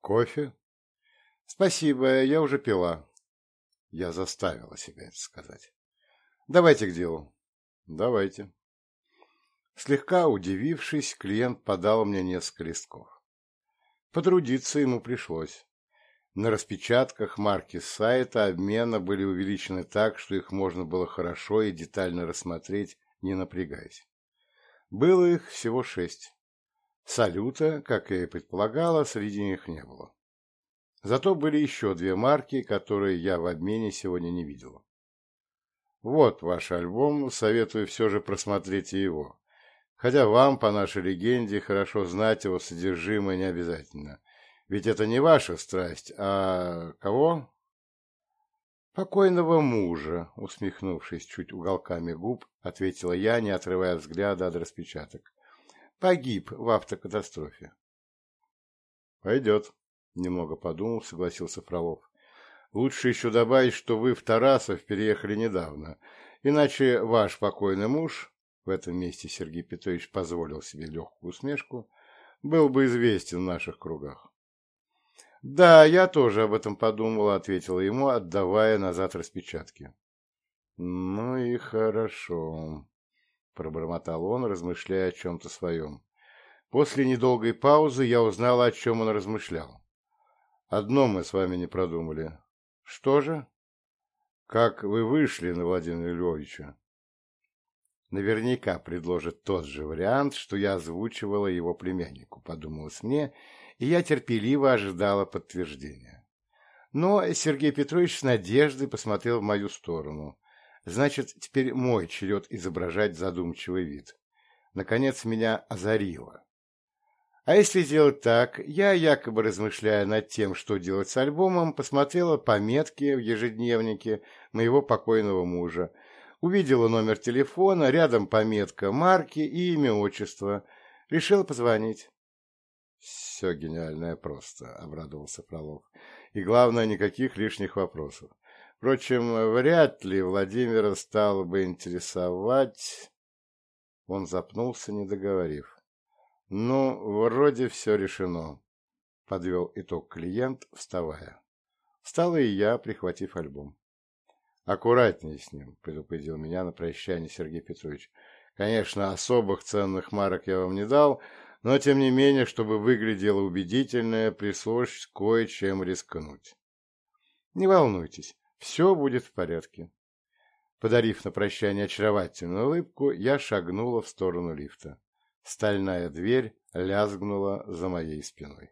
кофе. Спасибо, я уже пила. Я заставила себя это сказать. Давайте к делу. Давайте. Слегка удивившись, клиент подал мне несколько листков. Потрудиться ему пришлось. На распечатках марки сайта обмена были увеличены так, что их можно было хорошо и детально рассмотреть, не напрягаясь. Было их всего шесть салюта, как какая предполагала, среди них не было. Зато были еще две марки, которые я в обмене сегодня не видела. Вот ваш альбом, советую все же просмотрите его. Хотя вам, по нашей легенде, хорошо знать его содержимое не обязательно. Ведь это не ваша страсть, а кого? «Покойного мужа», — усмехнувшись чуть уголками губ, ответила я, не отрывая взгляда от распечаток погиб в автокатастрофе. Пойдет, немного подумал, согласился Фролов. Лучше еще добавить, что вы в Тарасов переехали недавно, иначе ваш покойный муж, в этом месте Сергей Петрович позволил себе легкую усмешку, был бы известен в наших кругах. «Да, я тоже об этом подумала», — ответила ему, отдавая назад распечатки. «Ну и хорошо», пробормотал он, размышляя о чем-то своем. После недолгой паузы я узнала, о чем он размышлял. «Одно мы с вами не продумали. Что же?» «Как вы вышли на Владимира Львовича?» Наверняка предложит тот же вариант, что я озвучивала его племяннику, подумалось мне, и я терпеливо ожидала подтверждения. Но Сергей Петрович с Значит, теперь мой черед изображать задумчивый вид. Наконец меня озарило. А если сделать так, я, якобы размышляя над тем, что делать с альбомом, посмотрела пометки в ежедневнике моего покойного мужа, увидела номер телефона, рядом пометка марки и имя отчества, Решила позвонить. «Все гениальное просто», — обрадовался Пролог. «И главное, никаких лишних вопросов. Впрочем, вряд ли Владимира стало бы интересовать... Он запнулся, не договорив. «Ну, вроде все решено», — подвел итог клиент, вставая. Встала и я, прихватив альбом. «Аккуратнее с ним», — предупредил меня на прощание Сергей Петрович. «Конечно, особых ценных марок я вам не дал, но, тем не менее, чтобы выглядело убедительно, пришлось кое-чем рискнуть». «Не волнуйтесь, все будет в порядке. Подарив на прощание очаровательную улыбку, я шагнула в сторону лифта. Стальная дверь лязгнула за моей спиной.